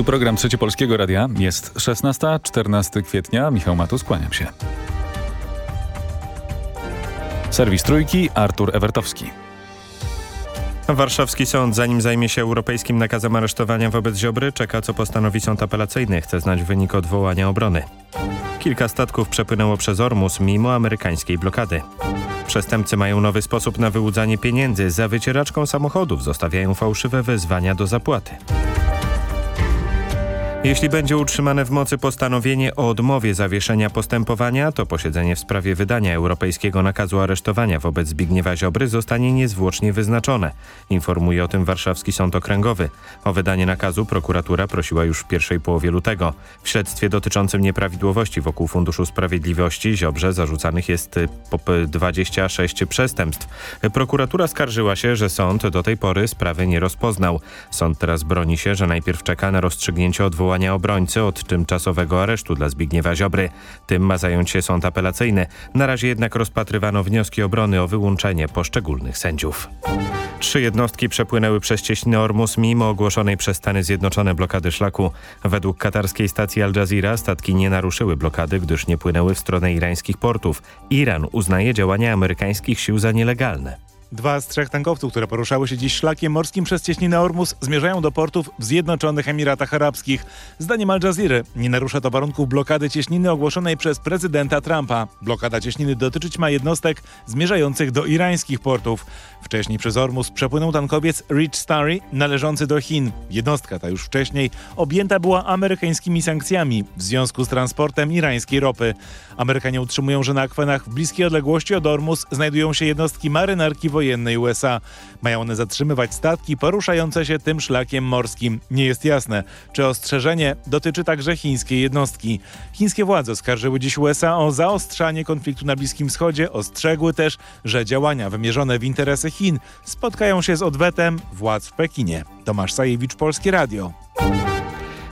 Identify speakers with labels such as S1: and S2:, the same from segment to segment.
S1: Tu program Trzecie Polskiego Radia. Jest 16-14 kwietnia. Michał Matus, kłaniam się. Serwis Trójki, Artur Ewertowski.
S2: Warszawski sąd, zanim zajmie się europejskim nakazem aresztowania wobec Ziobry, czeka co postanowi sąd apelacyjny. Chce znać wynik odwołania obrony. Kilka statków przepłynęło przez Ormus mimo amerykańskiej blokady. Przestępcy mają nowy sposób na wyłudzanie pieniędzy. Za wycieraczką samochodów zostawiają fałszywe wezwania do zapłaty. Jeśli będzie utrzymane w mocy postanowienie o odmowie zawieszenia postępowania, to posiedzenie w sprawie wydania europejskiego nakazu aresztowania wobec Zbigniewa Ziobry zostanie niezwłocznie wyznaczone. Informuje o tym Warszawski Sąd Okręgowy. O wydanie nakazu prokuratura prosiła już w pierwszej połowie lutego. W śledztwie dotyczącym nieprawidłowości wokół Funduszu Sprawiedliwości Ziobrze zarzucanych jest 26 przestępstw. Prokuratura skarżyła się, że sąd do tej pory sprawy nie rozpoznał. Sąd teraz broni się, że najpierw czeka na rozstrzygnięcie odwołania odwołania obrońcy od tymczasowego aresztu dla Zbigniewa Ziobry. Tym ma zająć się sąd apelacyjny. Na razie jednak rozpatrywano wnioski obrony o wyłączenie poszczególnych sędziów. Trzy jednostki przepłynęły przez cieśninę Ormus mimo ogłoszonej przez Stany Zjednoczone blokady szlaku. Według katarskiej stacji Al Jazeera statki nie naruszyły blokady, gdyż nie płynęły w stronę irańskich portów. Iran uznaje działania amerykańskich sił za nielegalne.
S3: Dwa z trzech tankowców, które poruszały się dziś szlakiem morskim przez cieśninę Ormus, zmierzają do portów w Zjednoczonych Emiratach Arabskich. Zdaniem Al Jazeera nie narusza to warunków blokady cieśniny ogłoszonej przez prezydenta Trumpa. Blokada cieśniny dotyczyć ma jednostek zmierzających do irańskich portów. Wcześniej przez Ormus przepłynął tankowiec Rich Starry należący do Chin. Jednostka ta już wcześniej objęta była amerykańskimi sankcjami w związku z transportem irańskiej ropy. Amerykanie utrzymują, że na akwenach w bliskiej odległości od Ormus znajdują się jednostki marynarki wojennej USA. Mają one zatrzymywać statki poruszające się tym szlakiem morskim. Nie jest jasne, czy ostrzeżenie dotyczy także chińskiej jednostki. Chińskie władze skarżyły dziś USA o zaostrzanie konfliktu na Bliskim Wschodzie, ostrzegły też, że działania wymierzone w interesy Chin spotkają się z odwetem władz w Pekinie. Tomasz Sajewicz, Polskie Radio.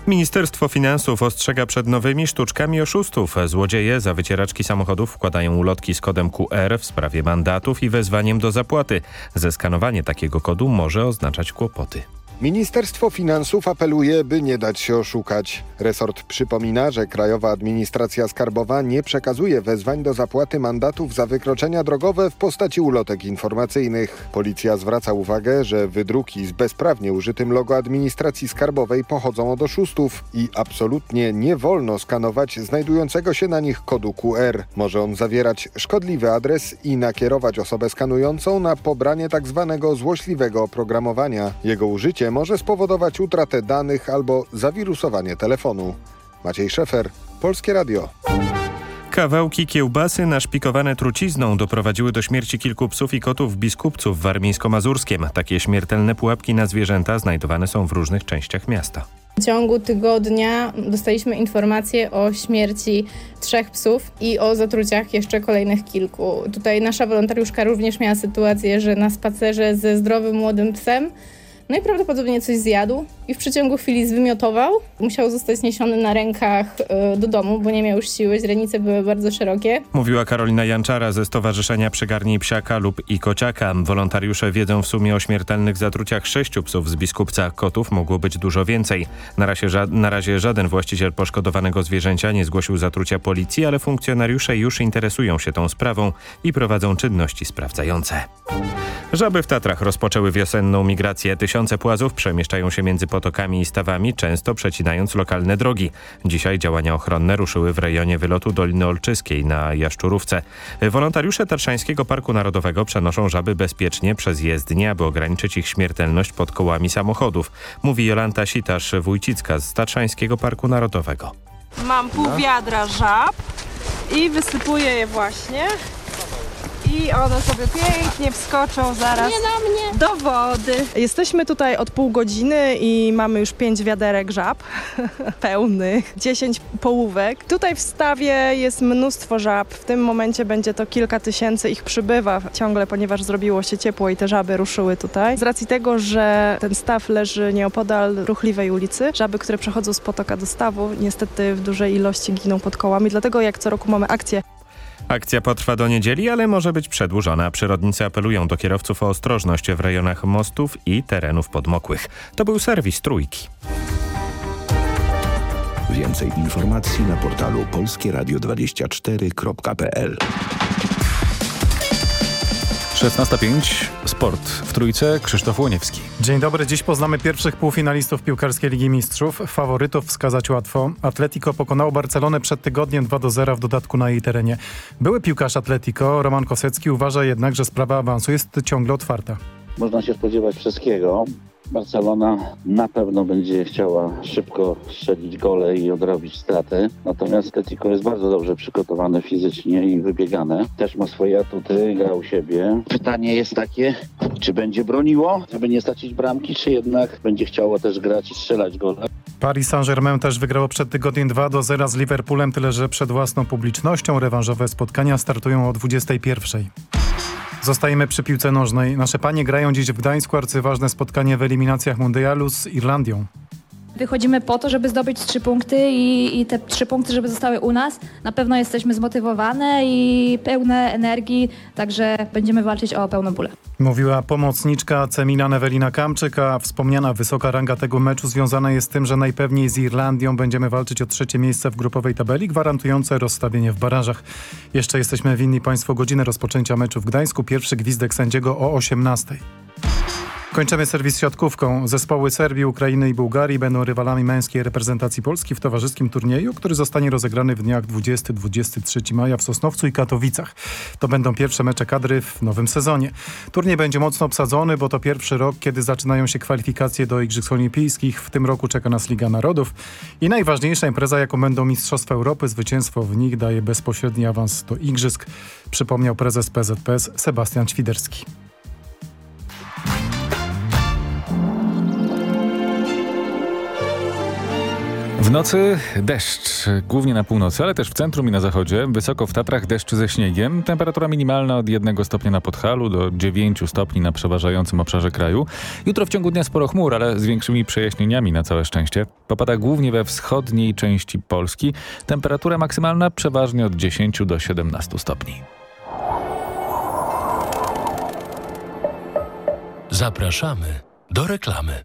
S2: Ministerstwo Finansów ostrzega przed nowymi sztuczkami oszustów. Złodzieje za wycieraczki samochodów wkładają ulotki z kodem QR w sprawie mandatów i wezwaniem do zapłaty. Zeskanowanie takiego kodu może oznaczać kłopoty.
S4: Ministerstwo Finansów apeluje, by nie dać się oszukać. Resort przypomina, że Krajowa Administracja Skarbowa nie przekazuje wezwań do zapłaty mandatów za wykroczenia drogowe w postaci ulotek informacyjnych. Policja zwraca uwagę, że wydruki z bezprawnie użytym logo administracji skarbowej pochodzą od oszustów i absolutnie nie wolno skanować znajdującego się na nich kodu QR. Może on zawierać szkodliwy adres i nakierować osobę skanującą na pobranie tzw. Tak złośliwego oprogramowania. Jego użycie może spowodować utratę danych albo zawirusowanie telefonu. Maciej Szefer, Polskie Radio.
S2: Kawałki kiełbasy naszpikowane trucizną doprowadziły do śmierci kilku psów i kotów biskupców w Warmińsko-Mazurskiem. Takie śmiertelne pułapki na zwierzęta znajdowane są w różnych częściach miasta.
S5: W ciągu tygodnia dostaliśmy informację o śmierci trzech psów i o zatruciach jeszcze kolejnych kilku. Tutaj nasza wolontariuszka również miała sytuację, że na spacerze ze zdrowym młodym psem no i prawdopodobnie coś zjadł i w przeciągu chwili zwymiotował. Musiał zostać zniesiony na rękach y, do domu, bo nie miał już siły, źrenice były bardzo szerokie.
S2: Mówiła Karolina Janczara ze Stowarzyszenia Przygarnij Psiaka lub i Kociaka. Wolontariusze wiedzą w sumie o śmiertelnych zatruciach sześciu psów z Biskupca. Kotów mogło być dużo więcej. Na razie, na razie żaden właściciel poszkodowanego zwierzęcia nie zgłosił zatrucia policji, ale funkcjonariusze już interesują się tą sprawą i prowadzą czynności sprawdzające. Żaby w Tatrach rozpoczęły wiosenną migrację. Tysiące płazów przemieszczają się między potokami i stawami, często przecinając lokalne drogi. Dzisiaj działania ochronne ruszyły w rejonie wylotu Doliny Olczyskiej na Jaszczurówce. Wolontariusze Tatrzańskiego Parku Narodowego przenoszą żaby bezpiecznie przez jezdnię, aby ograniczyć ich śmiertelność pod kołami samochodów. Mówi Jolanta Sitasz-Wójcicka z Tatrzańskiego Parku Narodowego.
S6: Mam pół wiadra żab i wysypuję je właśnie i one sobie pięknie wskoczą zaraz do wody. Jesteśmy tutaj od pół godziny i mamy już pięć wiaderek żab pełnych, dziesięć połówek. Tutaj w stawie jest mnóstwo żab. W tym momencie będzie to kilka tysięcy ich przybywa ciągle, ponieważ zrobiło się ciepło i te żaby ruszyły tutaj. Z racji tego, że ten staw leży nieopodal ruchliwej ulicy, żaby, które przechodzą z potoka do stawu, niestety w dużej ilości giną pod kołami. Dlatego jak co roku mamy akcję
S2: Akcja potrwa do niedzieli, ale może być przedłużona. Przyrodnicy apelują do kierowców o ostrożność w rejonach mostów i terenów podmokłych. To był serwis Trójki.
S7: Więcej informacji na portalu polskieradio24.pl
S1: 16.05. Sport. W trójce Krzysztof Łoniewski.
S8: Dzień dobry, dziś poznamy pierwszych półfinalistów piłkarskiej Ligi Mistrzów. Faworytów wskazać łatwo. Atletico pokonało Barcelonę przed tygodniem 2 do 0 w dodatku na jej terenie. Były piłkarz Atletico, Roman Kosecki, uważa jednak, że sprawa awansu jest ciągle otwarta.
S9: Można się spodziewać wszystkiego. Barcelona na pewno będzie chciała szybko strzelić gole i odrobić straty. Natomiast Atletico jest bardzo dobrze przygotowane fizycznie i wybiegane. Też ma swoje atuty, gra u siebie. Pytanie jest takie, czy będzie broniło, żeby nie stracić bramki, czy jednak będzie chciało też grać i strzelać gole.
S8: Paris Saint-Germain też wygrało przed tygodniem 2 do 0 z Liverpoolem, tyle że przed własną publicznością. Rewanżowe spotkania startują o 21. Zostajemy przy piłce nożnej. Nasze panie grają dziś w Gdańsku arcyważne spotkanie w eliminacjach mundialu z Irlandią.
S10: Wychodzimy po to, żeby zdobyć trzy punkty i, i, te trzy punkty, żeby zostały u nas. Na pewno jesteśmy zmotywowane i pełne energii, także będziemy walczyć o pełną bólę.
S8: Mówiła pomocniczka Milan Ewelina Kamczyk, a wspomniana wysoka ranga tego meczu związana jest z tym, że najpewniej z Irlandią będziemy walczyć o trzecie miejsce w grupowej tabeli, gwarantujące rozstawienie w barażach. Jeszcze jesteśmy winni Państwu godzinę rozpoczęcia meczu w Gdańsku. Pierwszy gwizdek sędziego o 18. Kończymy serwis siatkówką. Zespoły Serbii, Ukrainy i Bułgarii będą rywalami męskiej reprezentacji Polski w towarzyskim turnieju, który zostanie rozegrany w dniach 20-23 maja w Sosnowcu i Katowicach. To będą pierwsze mecze kadry w nowym sezonie. Turniej będzie mocno obsadzony, bo to pierwszy rok, kiedy zaczynają się kwalifikacje do Igrzysk Olimpijskich. W tym roku czeka nas Liga Narodów i najważniejsza impreza, jaką będą Mistrzostwa Europy. Zwycięstwo w nich daje bezpośredni awans do Igrzysk, przypomniał prezes PZPS Sebastian Ćwiderski.
S1: W nocy deszcz, głównie na północy, ale też w centrum i na zachodzie. Wysoko w Tatrach deszcz ze śniegiem. Temperatura minimalna od 1 stopnia na Podhalu do 9 stopni na przeważającym obszarze kraju. Jutro w ciągu dnia sporo chmur, ale z większymi przejaśnieniami na całe szczęście. Popada głównie we wschodniej części Polski. Temperatura maksymalna przeważnie od 10 do 17 stopni.
S11: Zapraszamy do reklamy.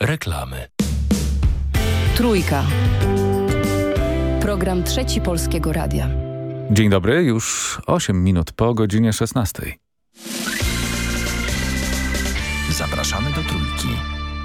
S11: reklamy.
S12: Trójka. Program Trzeci Polskiego Radia.
S1: Dzień dobry, już 8 minut po godzinie 16.
S7: Zapraszamy do Trójki.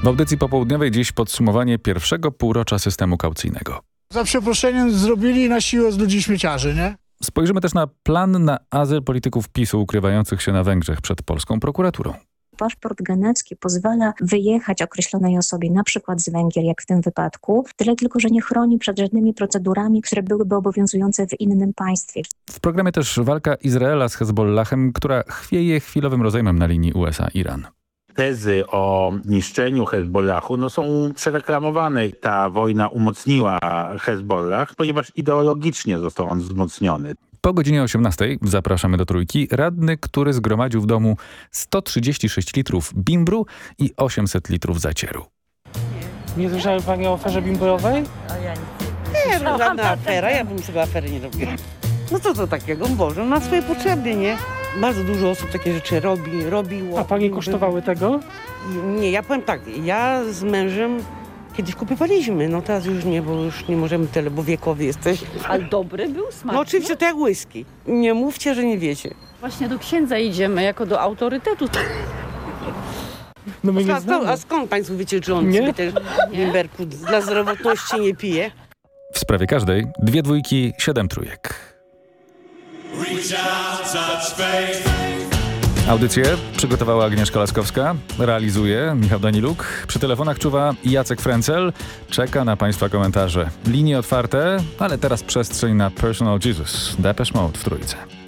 S1: W audycji popołudniowej dziś podsumowanie pierwszego półrocza systemu kaucyjnego.
S13: Za przeproszeniem zrobili na siłę z ludzi śmieciarzy, nie?
S1: Spojrzymy też na plan na azyl polityków PiSu ukrywających się na Węgrzech przed polską prokuraturą.
S14: Paszport genecki pozwala wyjechać określonej osobie, na przykład z Węgier, jak w tym wypadku, tyle tylko, że nie chroni przed żadnymi procedurami, które byłyby obowiązujące w innym państwie.
S1: W programie też walka Izraela z Hezbollahem, która chwieje chwilowym rozejmem na linii USA-Iran
S15: tezy o niszczeniu Hezbollahu no, są przereklamowane. Ta wojna umocniła Hezbollah, ponieważ ideologicznie został on wzmocniony.
S1: Po godzinie 18 zapraszamy do Trójki radny, który zgromadził w domu 136 litrów bimbru i 800 litrów zacieru.
S16: Nie słyszały Pani o aferze bimbrowej?
S17: A ja nie. Nie, no żadna afera, ja bym sobie afery nie robiła. No co to takiego? Boże, na swoje potrzeby, nie? Bardzo dużo osób takie rzeczy robi, robiło.
S16: A Pani kosztowały tego?
S17: Nie, ja powiem tak, ja z mężem Kiedyś kupywaliśmy, no teraz już nie, bo już nie możemy tyle, bo wiekowy jesteś.
S18: Ale dobry był, smaczny?
S17: No oczywiście to jak whisky. Nie mówcie, że nie wiecie.
S18: Właśnie do księdza idziemy, jako do autorytetu.
S16: No my nie
S17: a, skąd, a skąd państwo wiecie, czy on nie? sobie też bimberku dla zdrowotności nie pije?
S1: W sprawie każdej dwie dwójki, siedem trójek. Audycję przygotowała Agnieszka Laskowska, realizuje Michał Daniluk. Przy telefonach czuwa Jacek Frencel. Czeka na Państwa komentarze. Linie otwarte, ale teraz przestrzeń na Personal Jesus. Depeche Mode w trójce.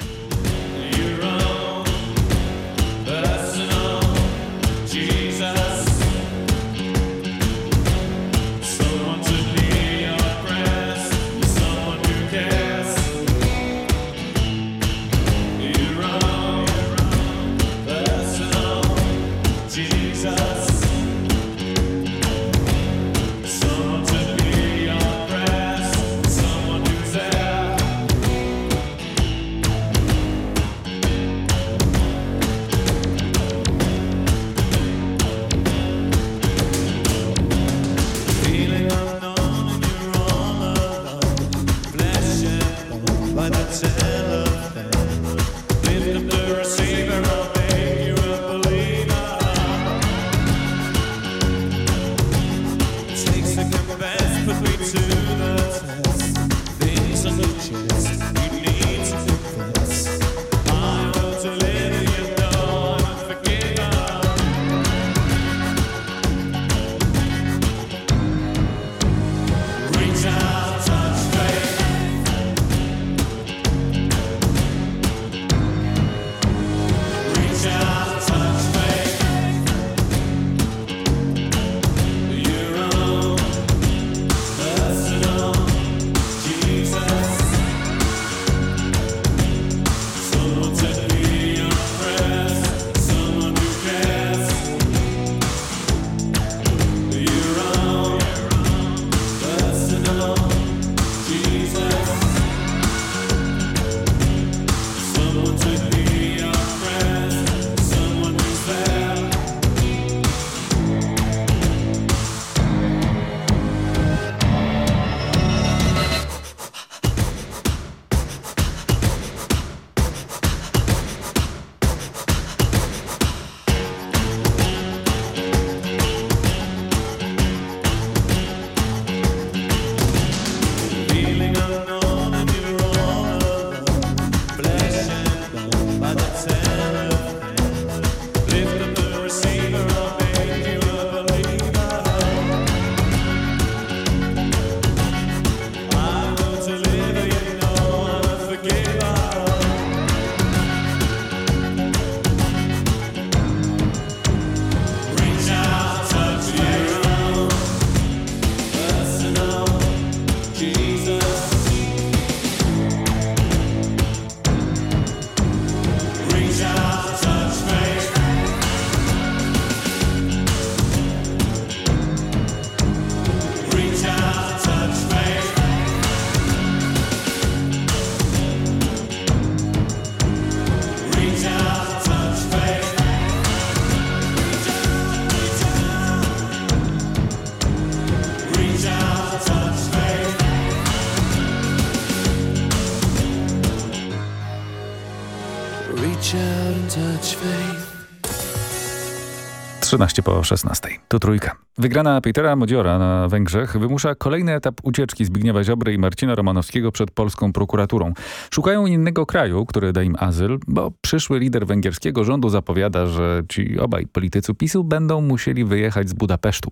S1: 13 po 16. To trójka. Wygrana Petera Modziora na Węgrzech wymusza kolejny etap ucieczki Zbigniewa Ziobry i Marcina Romanowskiego przed polską prokuraturą. Szukają innego kraju, który da im azyl, bo przyszły lider węgierskiego rządu zapowiada, że ci obaj politycy PiSu będą musieli wyjechać z Budapesztu.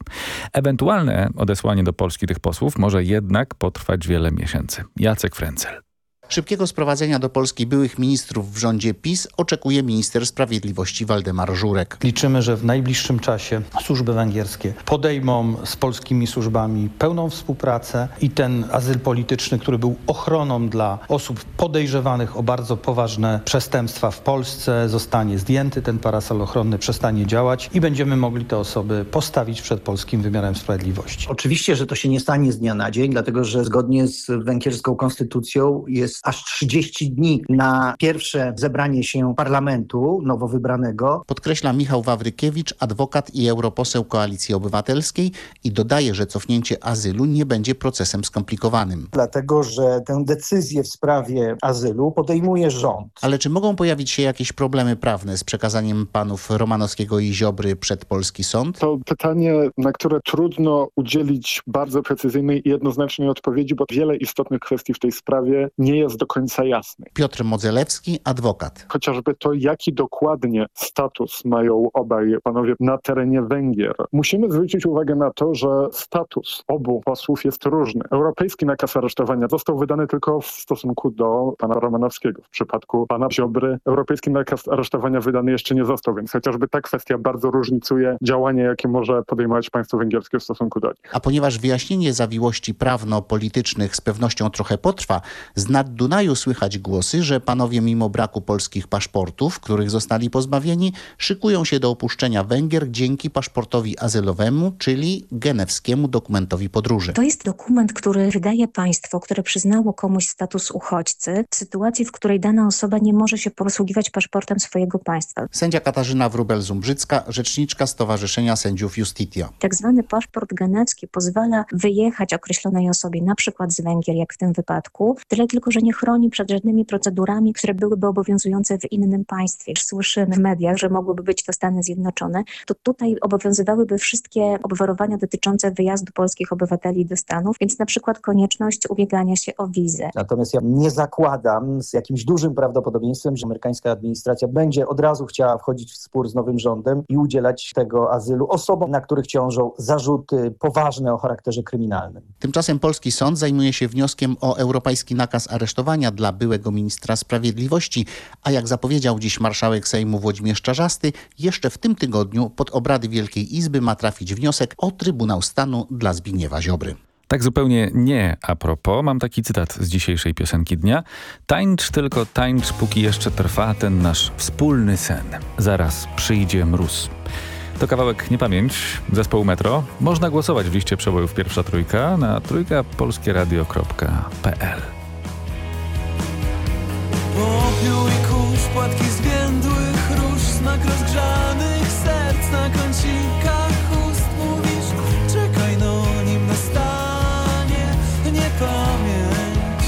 S1: Ewentualne odesłanie do Polski tych posłów może jednak potrwać wiele miesięcy. Jacek Frencel.
S19: Szybkiego sprowadzenia do Polski byłych ministrów w rządzie PiS oczekuje minister sprawiedliwości Waldemar Żurek.
S20: Liczymy, że w najbliższym czasie służby węgierskie podejmą z polskimi służbami pełną współpracę i ten azyl polityczny, który był ochroną dla osób podejrzewanych o bardzo poważne przestępstwa w Polsce, zostanie zdjęty, ten parasol ochronny przestanie działać i będziemy mogli te osoby postawić przed polskim wymiarem sprawiedliwości.
S21: Oczywiście, że to się nie stanie z dnia na dzień, dlatego że zgodnie z węgierską konstytucją jest aż 30 dni na pierwsze zebranie się parlamentu nowo wybranego.
S19: Podkreśla Michał Wawrykiewicz, adwokat i europoseł Koalicji Obywatelskiej i dodaje, że cofnięcie azylu nie będzie procesem skomplikowanym.
S21: Dlatego, że tę decyzję w sprawie azylu podejmuje rząd.
S19: Ale czy mogą pojawić się jakieś problemy prawne z przekazaniem panów Romanowskiego i Ziobry przed polski sąd?
S22: To pytanie, na które trudno udzielić bardzo precyzyjnej i jednoznacznej odpowiedzi, bo wiele istotnych kwestii w tej sprawie nie jest do końca jasnych.
S19: Piotr Modzelewski, adwokat.
S22: Chociażby to, jaki dokładnie status mają obaj panowie na terenie Węgier. Musimy zwrócić uwagę na to, że status obu posłów jest różny. Europejski nakaz aresztowania został wydany tylko w stosunku do pana Romanowskiego. W przypadku pana Ziobry europejski nakaz aresztowania wydany jeszcze nie został, więc chociażby ta kwestia bardzo różnicuje działanie, jakie może podejmować państwo węgierskie w stosunku do nich.
S19: A ponieważ wyjaśnienie zawiłości prawno-politycznych z pewnością trochę potrwa, z nad Dunaju słychać głosy, że panowie mimo braku polskich paszportów, których zostali pozbawieni, szykują się do opuszczenia Węgier dzięki paszportowi azylowemu, czyli genewskiemu dokumentowi podróży.
S14: To jest dokument, który wydaje państwo, które przyznało komuś status uchodźcy w sytuacji, w której dana osoba nie może się posługiwać paszportem swojego państwa.
S19: Sędzia Katarzyna Wróbel-Zumbrzycka, rzeczniczka Stowarzyszenia Sędziów Justitia.
S14: Tak zwany paszport genewski pozwala wyjechać określonej osobie, na przykład z Węgier, jak w tym wypadku, tyle tylko, że nie chroni przed żadnymi procedurami, które byłyby obowiązujące w innym państwie. Słyszymy w mediach, że mogłyby być to Stany Zjednoczone, to tutaj obowiązywałyby wszystkie obwarowania dotyczące wyjazdu polskich obywateli do Stanów, więc na przykład konieczność ubiegania się o wizę.
S23: Natomiast ja nie zakładam z jakimś dużym prawdopodobieństwem, że amerykańska administracja będzie od razu chciała wchodzić w spór z nowym rządem i udzielać tego azylu osobom, na których ciążą zarzuty poważne o charakterze kryminalnym.
S19: Tymczasem polski sąd zajmuje się wnioskiem o europejski nakaz aresztowania dla byłego ministra sprawiedliwości, a jak zapowiedział dziś marszałek Sejmu Włodzimierz Czarzasty, jeszcze w tym tygodniu pod obrady Wielkiej Izby ma trafić wniosek o Trybunał Stanu dla Zbigniewa Ziobry.
S1: Tak zupełnie nie a propos, mam taki cytat z dzisiejszej piosenki dnia. Tańcz tylko tańcz, póki jeszcze trwa ten nasz wspólny sen. Zaraz przyjdzie mróz. To kawałek Niepamięć, zespołu Metro. Można głosować w liście przebojów pierwsza trójka na trójkapolskieradio.pl
S24: I kurz, płatki zwiędłych róż, znak rozgrzanych serc na kącikach ust. Mówisz, czekaj no, nim nastanie niepamięć.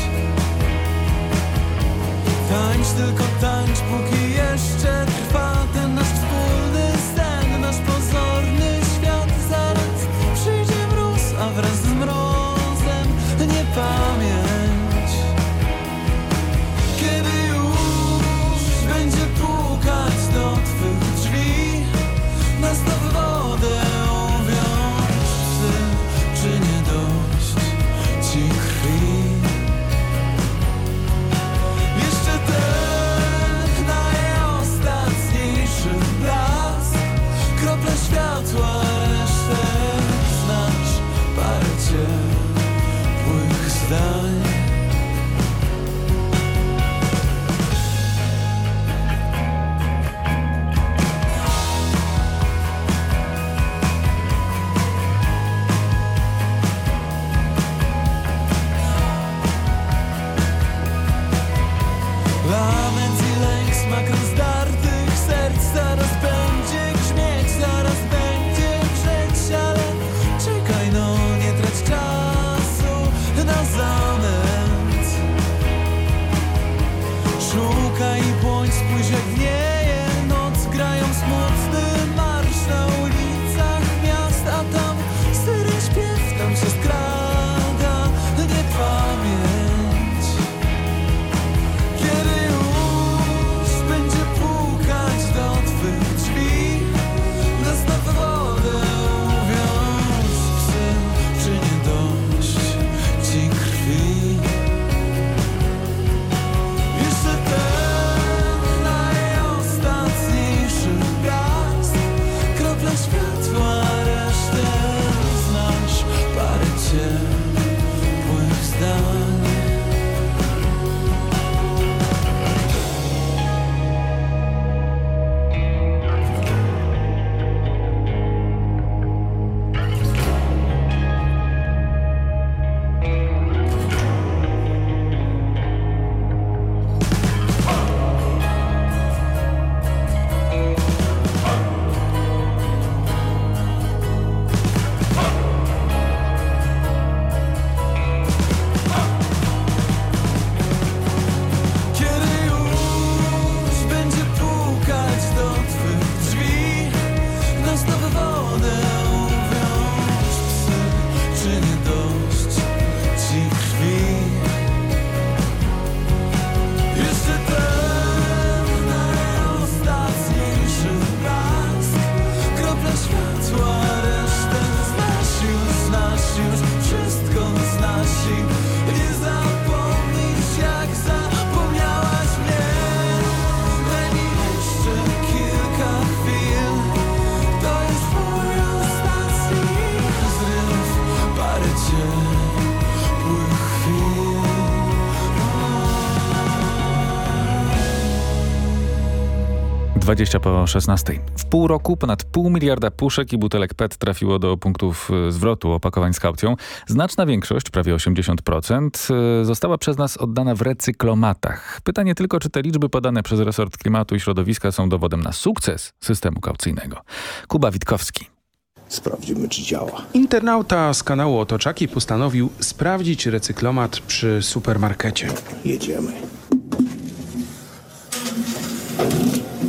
S24: Tańcz tylko tańcz, póki jeszcze trwa ten
S1: 20 po 16. W pół roku ponad pół miliarda puszek i butelek PET trafiło do punktów e, zwrotu opakowań z kaucją. Znaczna większość, prawie 80%, e, została przez nas oddana w recyklomatach. Pytanie tylko, czy te liczby podane przez resort klimatu i środowiska są dowodem na sukces systemu kaucyjnego. Kuba Witkowski.
S7: Sprawdzimy, czy działa.
S25: Internauta z kanału Otoczaki postanowił sprawdzić recyklomat przy supermarkecie.
S7: Jedziemy.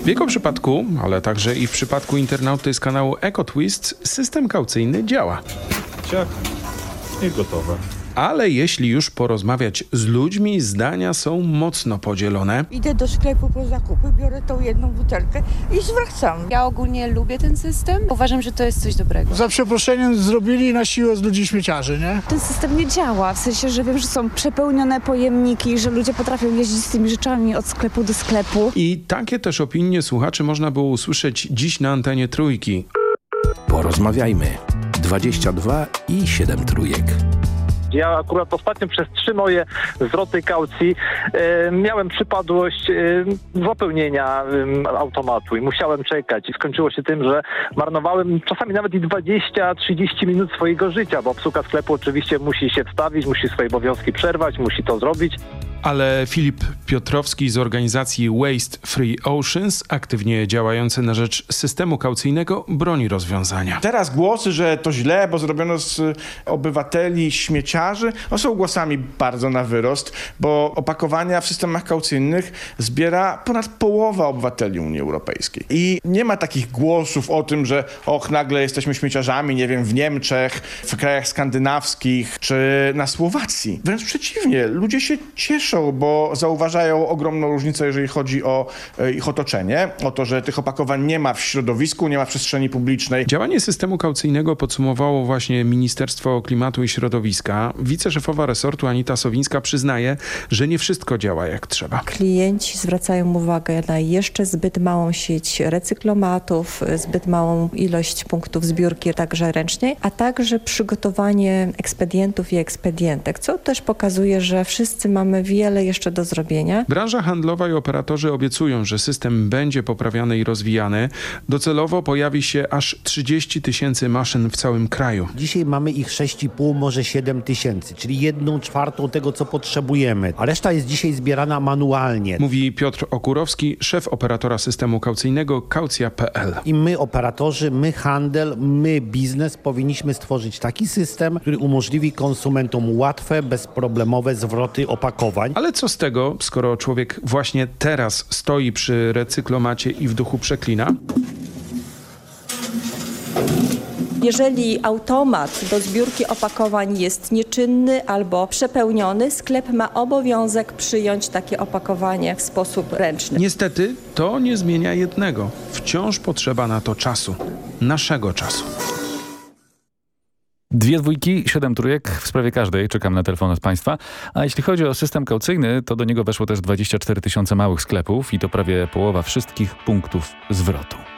S25: W jego przypadku, ale także i w przypadku internauty z kanału EcoTwist, system kaucyjny działa.
S26: Ciach, nie gotowe.
S25: Ale jeśli już porozmawiać z ludźmi, zdania są mocno podzielone.
S27: Idę do sklepu po zakupy, biorę tą jedną butelkę i zwracam.
S28: Ja ogólnie lubię ten system. Uważam, że to jest coś dobrego.
S13: Za przeproszeniem zrobili na siłę z ludzi śmieciarzy, nie?
S29: Ten system nie działa, w sensie, że wiem, że są przepełnione pojemniki, że ludzie potrafią jeździć z tymi rzeczami od sklepu do sklepu.
S25: I takie też opinie słuchaczy można było usłyszeć dziś na antenie Trójki.
S7: Porozmawiajmy. 22 i 7 trójek.
S30: Ja akurat ostatnio przez trzy moje zwroty kaucji e, miałem przypadłość e, zapełnienia e, automatu i musiałem czekać. I skończyło się tym, że marnowałem czasami nawet i 20-30 minut swojego życia, bo obsługa sklepu oczywiście musi się wstawić, musi swoje obowiązki przerwać, musi to zrobić.
S25: Ale Filip Piotrowski z organizacji Waste Free Oceans, aktywnie działający na rzecz systemu kaucyjnego, broni rozwiązania.
S31: Teraz głosy, że to źle, bo zrobiono z obywateli śmieciarzy, no są głosami bardzo na wyrost, bo opakowania w systemach kaucyjnych zbiera ponad połowa obywateli Unii Europejskiej. I nie ma takich głosów o tym, że och, nagle jesteśmy śmieciarzami, nie wiem, w Niemczech, w krajach skandynawskich czy na Słowacji. Wręcz przeciwnie, ludzie się cieszą, bo zauważają ogromną różnicę, jeżeli chodzi o e, ich otoczenie, o to, że tych opakowań nie ma w środowisku, nie ma w przestrzeni publicznej.
S25: Działanie systemu kaucyjnego podsumowało właśnie Ministerstwo Klimatu i Środowiska. Wiceszefowa resortu Anita Sowińska przyznaje, że nie wszystko działa jak trzeba.
S32: Klienci zwracają uwagę na jeszcze zbyt małą sieć recyklomatów, zbyt małą ilość punktów zbiórki także ręcznej, a także przygotowanie ekspedientów i ekspedientek, co też pokazuje, że wszyscy mamy wiele jeszcze do zrobienia.
S25: Branża handlowa i operatorzy obiecują, że system będzie poprawiany i rozwijany. Docelowo pojawi się aż 30 tysięcy maszyn w całym kraju.
S33: Dzisiaj mamy ich 6,5, może 7 tysięcy, czyli jedną czwartą tego, co potrzebujemy. A reszta jest dzisiaj zbierana manualnie.
S25: Mówi Piotr Okurowski, szef operatora systemu kaucyjnego kaucja.pl.
S33: I my operatorzy, my handel, my biznes powinniśmy stworzyć taki system, który umożliwi konsumentom łatwe, bezproblemowe zwroty opakowań.
S25: Ale co z tego, skoro człowiek właśnie teraz stoi przy recyklomacie i w duchu przeklina?
S32: Jeżeli automat do zbiórki opakowań jest nieczynny albo przepełniony, sklep ma obowiązek przyjąć takie opakowanie w sposób ręczny.
S25: Niestety to nie zmienia jednego. Wciąż potrzeba na to czasu. Naszego czasu.
S1: Dwie dwójki, siedem trójek w sprawie każdej. Czekam na telefon od Państwa. A jeśli chodzi o system kaucyjny, to do niego weszło też 24 tysiące małych sklepów i to prawie połowa wszystkich punktów zwrotu.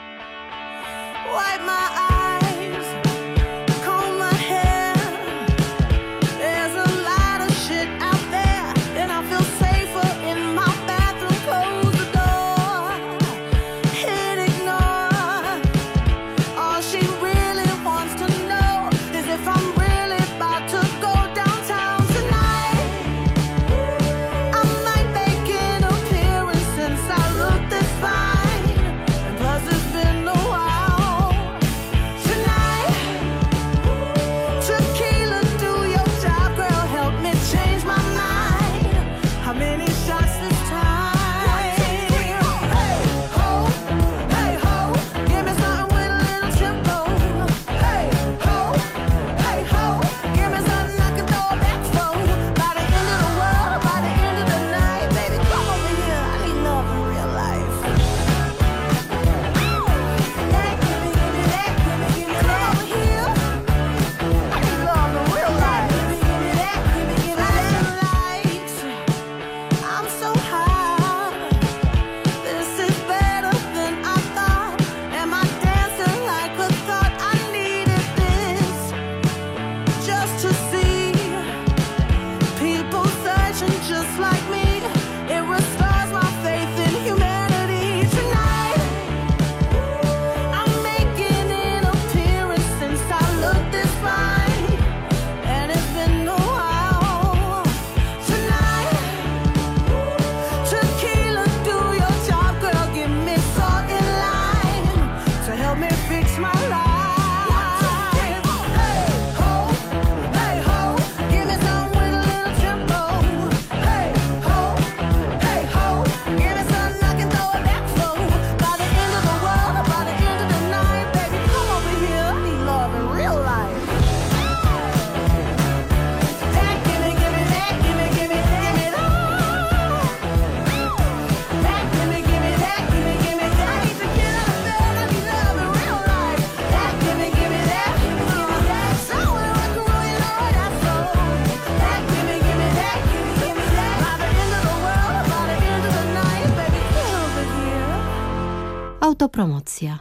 S32: Autopromocja.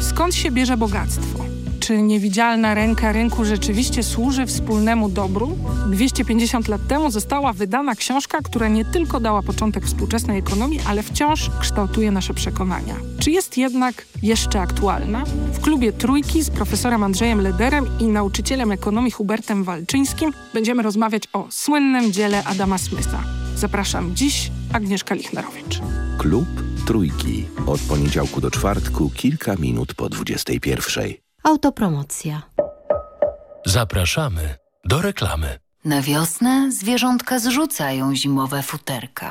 S34: Skąd się bierze bogactwo? Czy niewidzialna ręka rynku rzeczywiście służy wspólnemu dobru? 250 lat temu została wydana książka, która nie tylko dała początek współczesnej ekonomii, ale wciąż kształtuje nasze przekonania. Czy jest jednak jeszcze aktualna? W klubie Trójki z profesorem Andrzejem Lederem i nauczycielem ekonomii Hubertem Walczyńskim będziemy rozmawiać o słynnym dziele Adama Smitha. Zapraszam dziś Agnieszka Lichnerowicz.
S31: Klub Trójki. Od poniedziałku do czwartku, kilka minut po 21.
S32: Autopromocja.
S11: Zapraszamy do reklamy.
S35: Na wiosnę zwierzątka zrzucają zimowe futerka.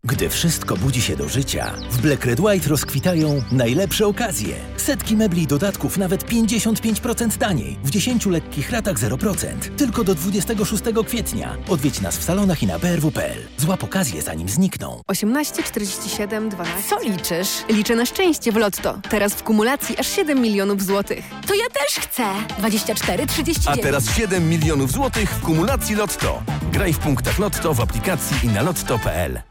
S36: Gdy wszystko budzi się do życia, w Black Red White rozkwitają najlepsze okazje. Setki mebli i dodatków nawet 55% taniej. W 10 lekkich ratach 0%. Tylko do 26 kwietnia. Odwiedź nas w salonach i na brw.pl. Złap okazję zanim znikną.
S37: 18, 47, 12. Co liczysz? Liczę na szczęście w Lotto. Teraz w kumulacji aż 7 milionów złotych.
S29: To ja też chcę. 24, 39.
S38: A teraz 7 milionów złotych w kumulacji Lotto. Graj w punktach Lotto w aplikacji i na lotto.pl.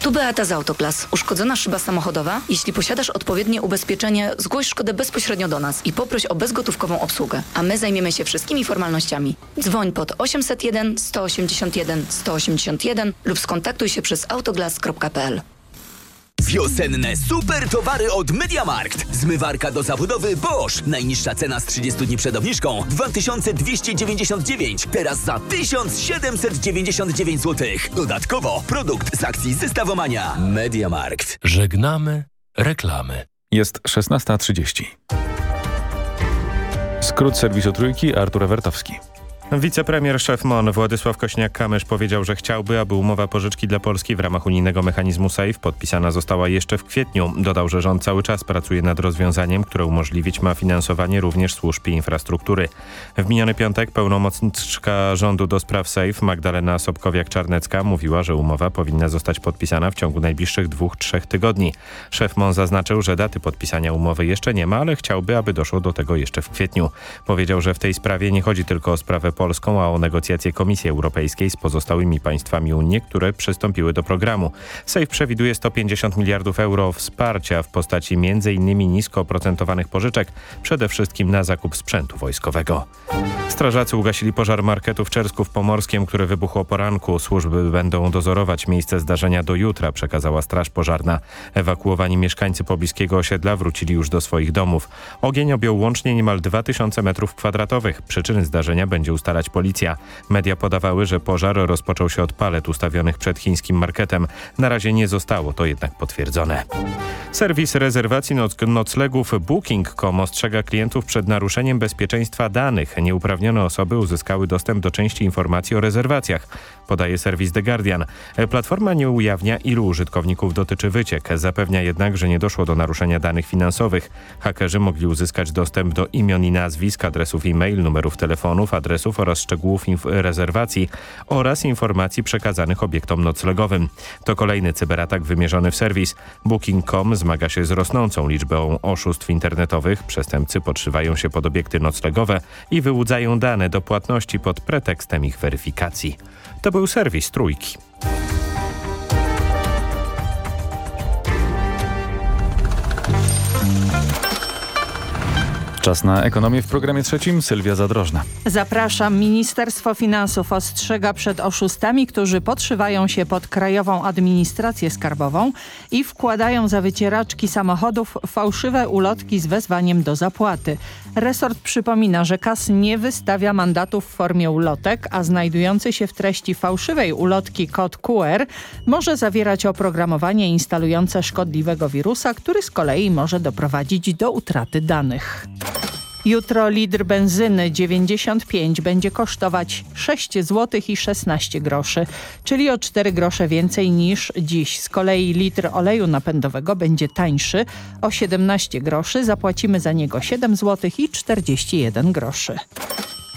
S39: Tu Beata z Autoglas. Uszkodzona szyba samochodowa? Jeśli posiadasz odpowiednie ubezpieczenie, zgłoś szkodę bezpośrednio do nas i poproś o bezgotówkową obsługę, a my zajmiemy się wszystkimi formalnościami. Dzwoń pod 801 181 181 lub skontaktuj się przez autoglas.pl.
S40: Wiosenne super towary od MediaMarkt. Zmywarka do zabudowy Bosch. Najniższa cena z 30 dni przed obniżką 2299. Teraz za 1799 zł. Dodatkowo produkt z akcji Zestawomania. MediaMarkt.
S1: Żegnamy reklamy. Jest 16.30. Skrót serwisu Trójki, Artur Ewertowski.
S2: Wicepremier szef MON Władysław Kośniak-Kamysz powiedział, że chciałby, aby umowa pożyczki dla Polski w ramach unijnego mechanizmu SAFE podpisana została jeszcze w kwietniu. Dodał, że rząd cały czas pracuje nad rozwiązaniem, które umożliwić ma finansowanie również służb i infrastruktury. W miniony piątek pełnomocniczka rządu do spraw SAFE Magdalena Sobkowiak-Czarnecka mówiła, że umowa powinna zostać podpisana w ciągu najbliższych dwóch, trzech tygodni. Szef MON zaznaczył, że daty podpisania umowy jeszcze nie ma, ale chciałby, aby doszło do tego jeszcze w kwietniu. Powiedział, że w tej sprawie nie chodzi tylko o sprawę Polską, a o negocjacje Komisji Europejskiej z pozostałymi państwami Unii, które przystąpiły do programu. Sejf przewiduje 150 miliardów euro wsparcia w postaci m.in. nisko oprocentowanych pożyczek, przede wszystkim na zakup sprzętu wojskowego. Strażacy ugasili pożar marketu w Czersku w Pomorskiem, który wybuchło poranku. Służby będą dozorować miejsce zdarzenia do jutra, przekazała Straż Pożarna. Ewakuowani mieszkańcy pobliskiego osiedla wrócili już do swoich domów. Ogień objął łącznie niemal 2000 metrów kwadratowych. Przyczyny zdarzenia będzie ustalać policja. Media podawały, że pożar rozpoczął się od palet ustawionych przed chińskim marketem. Na razie nie zostało to jednak potwierdzone. Serwis rezerwacji noc noclegów Booking.com ostrzega klientów przed naruszeniem bezpieczeństwa danych. Nieuprawnione osoby uzyskały dostęp do części informacji o rezerwacjach, podaje serwis The Guardian. Platforma nie ujawnia, ilu użytkowników dotyczy wyciek. Zapewnia jednak, że nie doszło do naruszenia danych finansowych. Hakerzy mogli uzyskać dostęp do imion i nazwisk, adresów e-mail, numerów telefonów, adresów oraz szczegółów rezerwacji oraz informacji przekazanych obiektom noclegowym. To kolejny cyberatak wymierzony w serwis. Booking.com zmaga się z rosnącą liczbą oszustw internetowych. Przestępcy podszywają się pod obiekty noclegowe i wyłudzają dane do płatności pod pretekstem ich weryfikacji. To był serwis Trójki.
S1: Czas na ekonomię w programie trzecim. Sylwia Zadrożna.
S41: Zapraszam. Ministerstwo Finansów ostrzega przed oszustami, którzy podszywają się pod Krajową Administrację Skarbową i wkładają za wycieraczki samochodów fałszywe ulotki z wezwaniem do zapłaty. Resort przypomina, że KAS nie wystawia mandatów w formie ulotek, a znajdujący się w treści fałszywej ulotki kod QR może zawierać oprogramowanie instalujące szkodliwego wirusa, który z kolei może doprowadzić do utraty danych. Jutro litr benzyny 95 będzie kosztować 6 zł i 16 groszy, czyli o 4 grosze więcej niż dziś. Z kolei litr oleju napędowego będzie tańszy o 17 groszy. Zapłacimy za niego 7 zł i 41 groszy.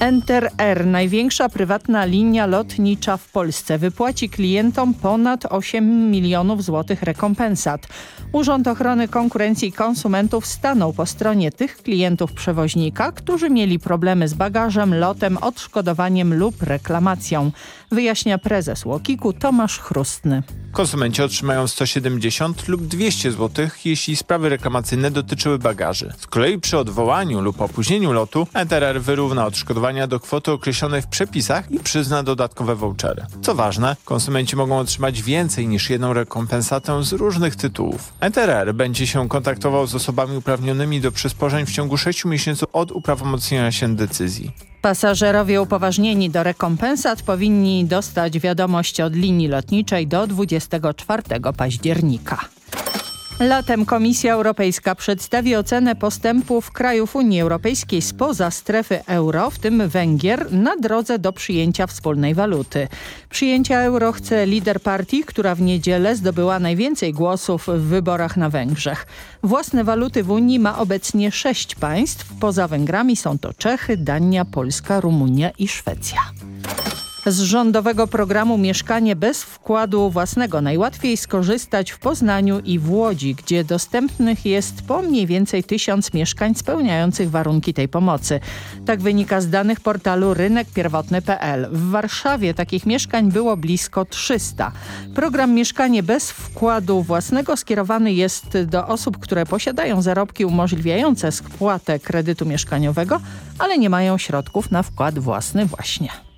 S41: Enter Air, największa prywatna linia lotnicza w Polsce, wypłaci klientom ponad 8 milionów złotych rekompensat. Urząd Ochrony Konkurencji i Konsumentów stanął po stronie tych klientów przewoźnika, którzy mieli problemy z bagażem, lotem, odszkodowaniem lub reklamacją. Wyjaśnia prezes Łokiku Tomasz Chrustny.
S31: Konsumenci otrzymają 170 lub 200 zł, jeśli sprawy reklamacyjne dotyczyły bagaży. Z kolei przy odwołaniu lub opóźnieniu lotu NTR wyrówna odszkodowania do kwoty określonej w przepisach i przyzna dodatkowe vouchery. Co ważne, konsumenci mogą otrzymać więcej niż jedną rekompensatę z różnych tytułów. NTR będzie się kontaktował z osobami uprawnionymi do przysporzeń w ciągu 6 miesięcy od uprawomocnienia się decyzji.
S41: Pasażerowie upoważnieni do rekompensat powinni dostać wiadomość od linii lotniczej do 24 października. Latem Komisja Europejska przedstawi ocenę postępów krajów Unii Europejskiej spoza strefy euro, w tym Węgier, na drodze do przyjęcia wspólnej waluty. Przyjęcia euro chce lider partii, która w niedzielę zdobyła najwięcej głosów w wyborach na Węgrzech. Własne waluty w Unii ma obecnie sześć państw. Poza Węgrami są to Czechy, Dania, Polska, Rumunia i Szwecja. Z rządowego programu Mieszkanie bez wkładu własnego najłatwiej skorzystać w Poznaniu i w Łodzi, gdzie dostępnych jest po mniej więcej tysiąc mieszkań spełniających warunki tej pomocy. Tak wynika z danych portalu rynekpierwotny.pl. W Warszawie takich mieszkań było blisko 300. Program Mieszkanie bez wkładu własnego skierowany jest do osób, które posiadają zarobki umożliwiające spłatę kredytu mieszkaniowego, ale nie mają środków na wkład własny właśnie.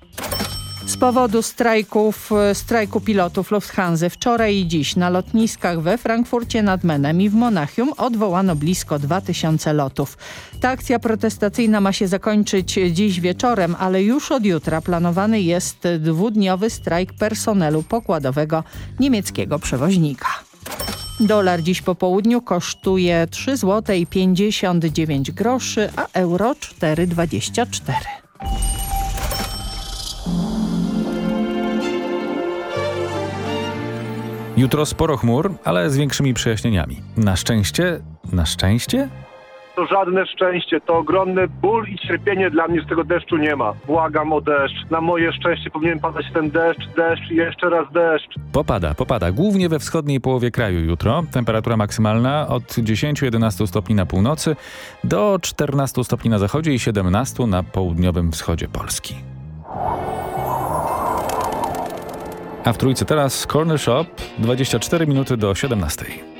S41: Z powodu strajków, strajku pilotów Lufthansa wczoraj i dziś na lotniskach we Frankfurcie nad Menem i w Monachium odwołano blisko 2000 lotów. Ta akcja protestacyjna ma się zakończyć dziś wieczorem, ale już od jutra planowany jest dwudniowy strajk personelu pokładowego niemieckiego przewoźnika. Dolar dziś po południu kosztuje 3 zł i 59 groszy, a euro 4,24.
S1: Jutro sporo chmur, ale z większymi przejaśnieniami. Na szczęście, na szczęście?
S42: To żadne szczęście, to ogromny ból i cierpienie dla mnie z tego deszczu nie ma. Błagam o deszcz. Na moje szczęście powinien padać ten deszcz, deszcz i jeszcze raz deszcz.
S1: Popada, popada. Głównie we wschodniej połowie kraju jutro. Temperatura maksymalna od 10-11 stopni na północy do 14 stopni na zachodzie i 17 na południowym wschodzie Polski.
S17: A w trójce teraz Corner Shop, 24 minuty do 17.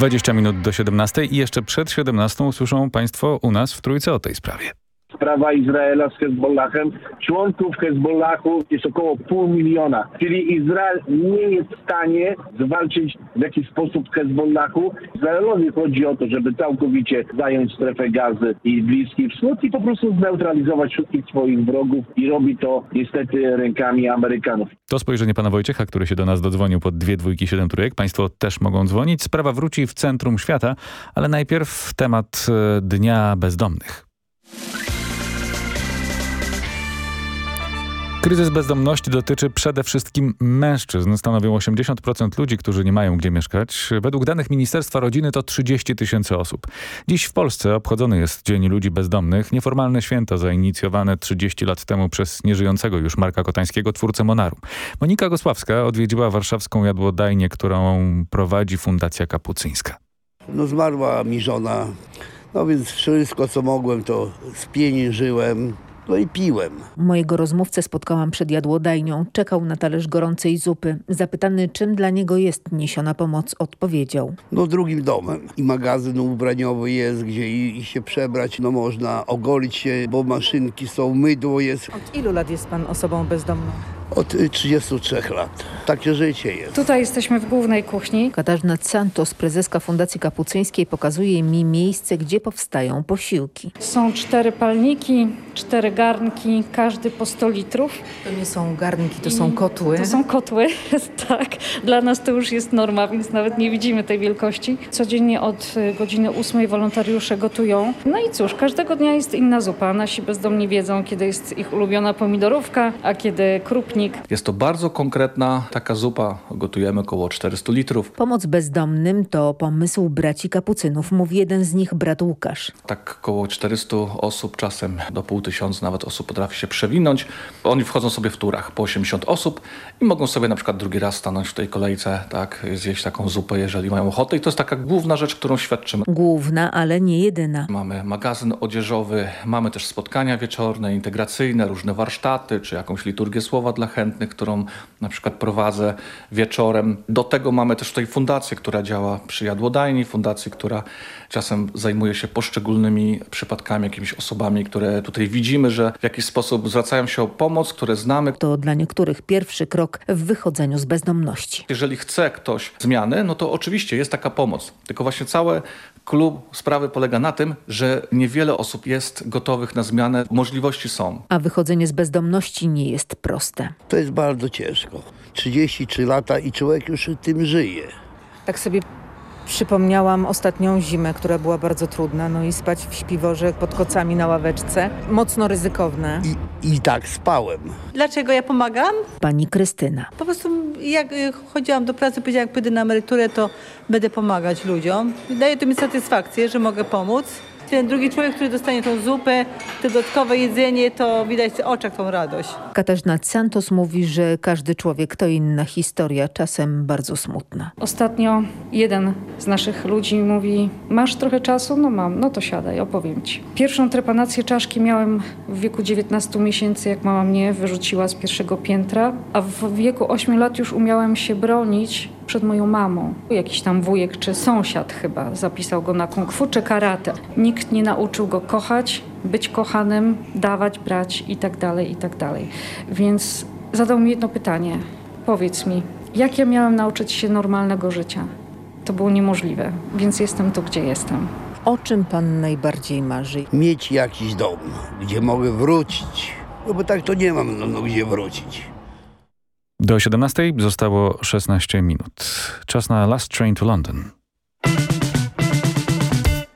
S17: 20 minut do 17 i jeszcze przed 17 usłyszą Państwo u nas w Trójce o tej sprawie
S1: sprawa Izraela z Hezbollahem. Członków Hezbollahu jest około pół miliona, czyli Izrael nie jest w stanie zwalczyć w jakiś sposób Hezbollahu. Izraelowi chodzi o to, żeby całkowicie zająć strefę gazy i Bliski Wschód i po prostu zneutralizować wszystkich swoich wrogów i robi to niestety rękami Amerykanów.
S17: To spojrzenie pana Wojciecha, który się do nas dodzwonił pod dwie dwójki siedem, trójek. Państwo też mogą dzwonić. Sprawa wróci w centrum świata, ale najpierw temat e, Dnia Bezdomnych. Kryzys bezdomności dotyczy przede wszystkim mężczyzn. Stanowią 80% ludzi, którzy nie mają gdzie mieszkać. Według danych Ministerstwa Rodziny to 30 tysięcy osób. Dziś w Polsce obchodzony jest Dzień Ludzi Bezdomnych, nieformalne święto zainicjowane 30 lat temu przez nieżyjącego już Marka Kotańskiego, twórcę Monaru. Monika Gosławska odwiedziła warszawską jadłodajnię, którą prowadzi Fundacja Kapucyńska.
S43: No zmarła mi żona, no więc wszystko co mogłem to spieniężyłem no i piłem.
S44: Mojego rozmówcę spotkałam przed jadłodajnią. Czekał na talerz gorącej zupy. Zapytany, czym dla niego jest niesiona pomoc, odpowiedział.
S43: No drugim domem. I magazyn ubraniowy jest, gdzie i, i się przebrać, no można ogolić się, bo maszynki są, mydło jest.
S45: Od ilu lat jest pan osobą bezdomną?
S43: Od y, 33 lat. Takie życie jest.
S45: Tutaj jesteśmy w głównej kuchni.
S44: Katarzyna Santos, prezeska Fundacji Kapucyńskiej, pokazuje mi miejsce, gdzie powstają posiłki.
S45: Są cztery palniki, cztery garnki, każdy po 100 litrów.
S44: To nie są garnki, to
S45: I
S44: są kotły.
S45: To są kotły, tak. Dla nas to już jest norma, więc nawet nie widzimy tej wielkości. Codziennie od y, godziny 8 wolontariusze gotują. No i cóż, każdego dnia jest inna zupa. Nasi bezdomni wiedzą, kiedy jest ich ulubiona pomidorówka, a kiedy krupnik.
S46: Jest to bardzo konkretna taka zupa. Gotujemy około 400 litrów.
S44: Pomoc bezdomnym to pomysł braci kapucynów, mówi jeden z nich brat Łukasz.
S46: Tak około 400 osób, czasem do pół tysiąca nawet osób potrafi się przewinąć. Oni wchodzą sobie w turach po 80 osób i mogą sobie na przykład drugi raz stanąć w tej kolejce, tak, zjeść taką zupę, jeżeli mają ochotę. I to jest taka główna rzecz, którą świadczymy.
S44: Główna, ale nie jedyna.
S46: Mamy magazyn odzieżowy, mamy też spotkania wieczorne, integracyjne, różne warsztaty, czy jakąś liturgię słowa dla chętnych, którą na przykład prowadzę wieczorem. Do tego mamy też tutaj fundację, która działa przy jadłodajni, fundację, która czasem zajmuje się poszczególnymi przypadkami, jakimiś osobami, które tutaj widzimy, że w jakiś sposób zwracają się o pomoc, które znamy.
S44: To dla niektórych pierwszy krok w wychodzeniu z bezdomności.
S46: Jeżeli chce ktoś zmiany, no to oczywiście jest taka pomoc. Tylko właśnie całe klub sprawy polega na tym, że niewiele osób jest gotowych na zmianę. Możliwości są.
S44: A wychodzenie z bezdomności nie jest proste.
S43: To jest bardzo ciężko. 33 lata i człowiek już tym żyje.
S45: Tak sobie przypomniałam ostatnią zimę, która była bardzo trudna. No i spać w śpiworze pod kocami na ławeczce. Mocno ryzykowne.
S43: I, i tak spałem.
S46: Dlaczego ja pomagam?
S44: Pani Krystyna.
S46: Po prostu jak y, chodziłam do pracy, powiedziałam, jak pójdę na emeryturę, to będę pomagać ludziom. Daje to mi satysfakcję, że mogę pomóc. Ten drugi człowiek, który dostanie tą zupę, to dodatkowe jedzenie, to widać w oczach tą radość.
S44: Katarzyna Santos mówi, że każdy człowiek to inna historia, czasem bardzo smutna.
S45: Ostatnio jeden z naszych ludzi mówi, masz trochę czasu? No mam, no to siadaj, opowiem ci. Pierwszą trepanację czaszki miałem w wieku 19 miesięcy, jak mama mnie wyrzuciła z pierwszego piętra, a w wieku 8 lat już umiałem się bronić przed moją mamą. Jakiś tam wujek czy sąsiad chyba zapisał go na kung fu czy karate. Nikt nie nauczył go kochać, być kochanym, dawać, brać i tak dalej, i tak dalej. Więc zadał mi jedno pytanie. Powiedz mi, jak ja miałem nauczyć się normalnego życia? To było niemożliwe, więc jestem tu, gdzie jestem.
S44: O czym pan najbardziej marzy?
S43: Mieć jakiś dom, gdzie mogę wrócić. No bo tak to nie mam no, no gdzie wrócić.
S1: Do 17 zostało 16 minut. Czas na Last Train to London.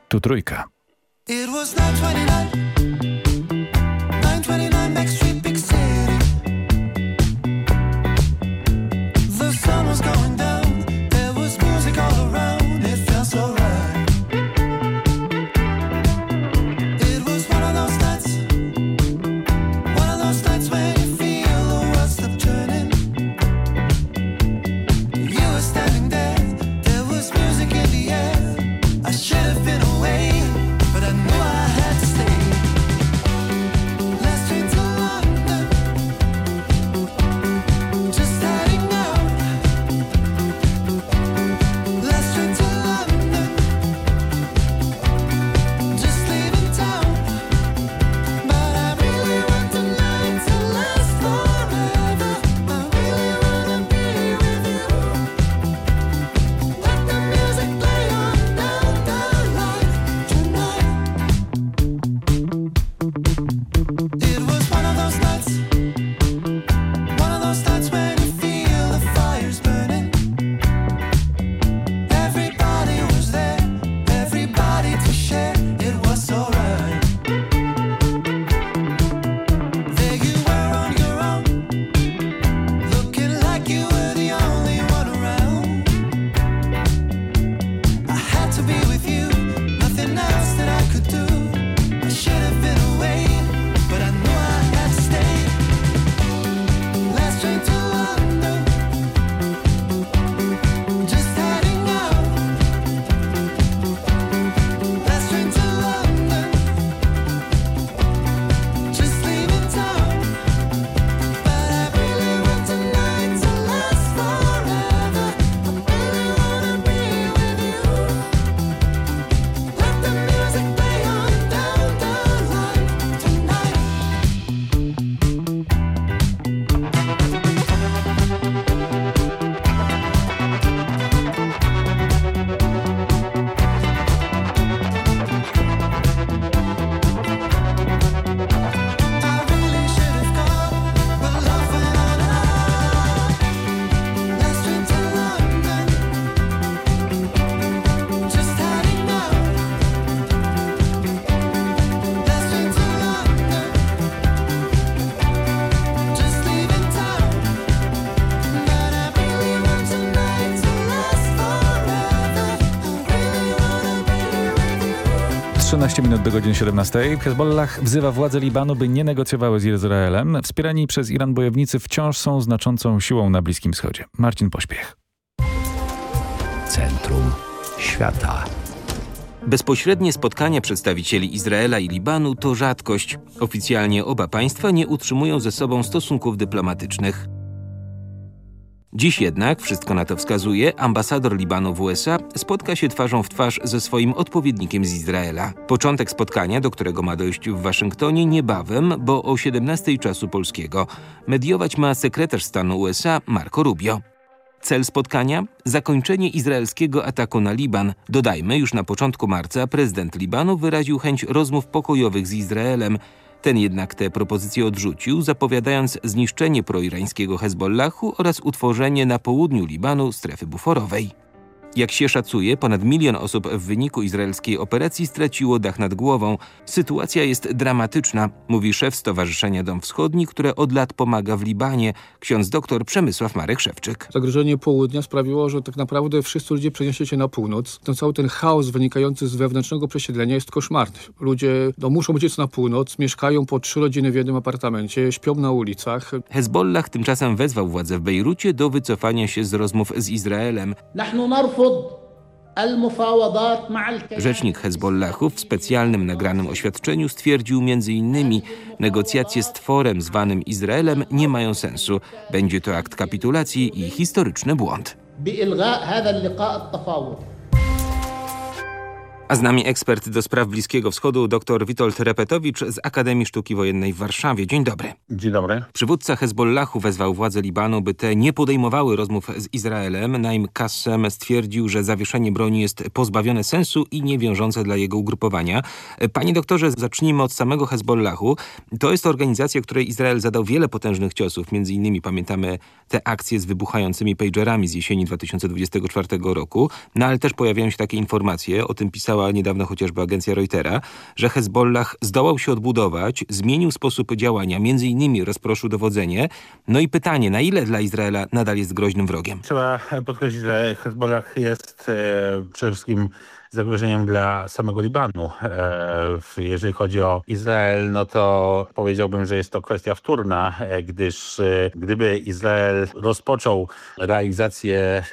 S1: Tu trójka.
S47: It was 929,
S1: 17 minut do godziny 17. Hezbollah wzywa władze Libanu, by nie negocjowały z Izraelem. Wspierani przez Iran bojownicy wciąż są znaczącą siłą na Bliskim Wschodzie. Marcin Pośpiech.
S48: Centrum świata.
S2: Bezpośrednie spotkania przedstawicieli Izraela i Libanu to rzadkość. Oficjalnie oba państwa nie utrzymują ze sobą stosunków dyplomatycznych. Dziś jednak, wszystko na to wskazuje, ambasador Libanu w USA spotka się twarzą w twarz ze swoim odpowiednikiem z Izraela. Początek spotkania, do którego ma dojść w Waszyngtonie niebawem, bo o 17 czasu polskiego. Mediować ma sekretarz stanu USA Marco Rubio. Cel spotkania? Zakończenie izraelskiego ataku na Liban. Dodajmy, już na początku marca prezydent Libanu wyraził chęć rozmów pokojowych z Izraelem. Ten jednak te propozycje odrzucił, zapowiadając zniszczenie proirańskiego Hezbollahu oraz utworzenie na południu Libanu strefy buforowej. Jak się szacuje, ponad milion osób w wyniku izraelskiej operacji straciło dach nad głową. Sytuacja jest dramatyczna, mówi szef Stowarzyszenia Dom Wschodni, które od lat pomaga w Libanie, ksiądz dr Przemysław Marek Szewczyk.
S49: Zagrożenie południa sprawiło, że tak naprawdę wszyscy ludzie przenieśli się na północ. Ten cały ten chaos wynikający z wewnętrznego przesiedlenia jest koszmarny. Ludzie no, muszą uciec na północ, mieszkają po trzy rodziny w jednym apartamencie, śpią na ulicach.
S2: Hezbollah tymczasem wezwał władze w Bejrucie do wycofania się z rozmów z Izraelem. Rzecznik Hezbollahu w specjalnym nagranym oświadczeniu stwierdził m.in. negocjacje z tworem zwanym Izraelem nie mają sensu. Będzie to akt kapitulacji i historyczny błąd. A z nami ekspert do spraw Bliskiego Wschodu, dr Witold Repetowicz z Akademii Sztuki Wojennej w Warszawie. Dzień dobry.
S50: Dzień dobry.
S2: Przywódca Hezbollahu wezwał władze Libanu, by te nie podejmowały rozmów z Izraelem. Naim Kassem stwierdził, że zawieszenie broni jest pozbawione sensu i niewiążące dla jego ugrupowania. Panie doktorze, zacznijmy od samego Hezbollahu. To jest organizacja, której Izrael zadał wiele potężnych ciosów. Między innymi pamiętamy te akcje z wybuchającymi pagerami z jesieni 2024 roku. No ale też pojawiają się takie informacje, o tym pisała niedawno chociażby agencja Reutera, że Hezbollah zdołał się odbudować, zmienił sposób działania, między innymi rozproszył dowodzenie. No i pytanie, na ile dla Izraela nadal jest groźnym wrogiem?
S50: Trzeba podkreślić, że Hezbollah jest e, przede wszystkim zagrożeniem dla samego Libanu. E, jeżeli chodzi o Izrael, no to powiedziałbym, że jest to kwestia wtórna, e, gdyż e, gdyby Izrael rozpoczął realizację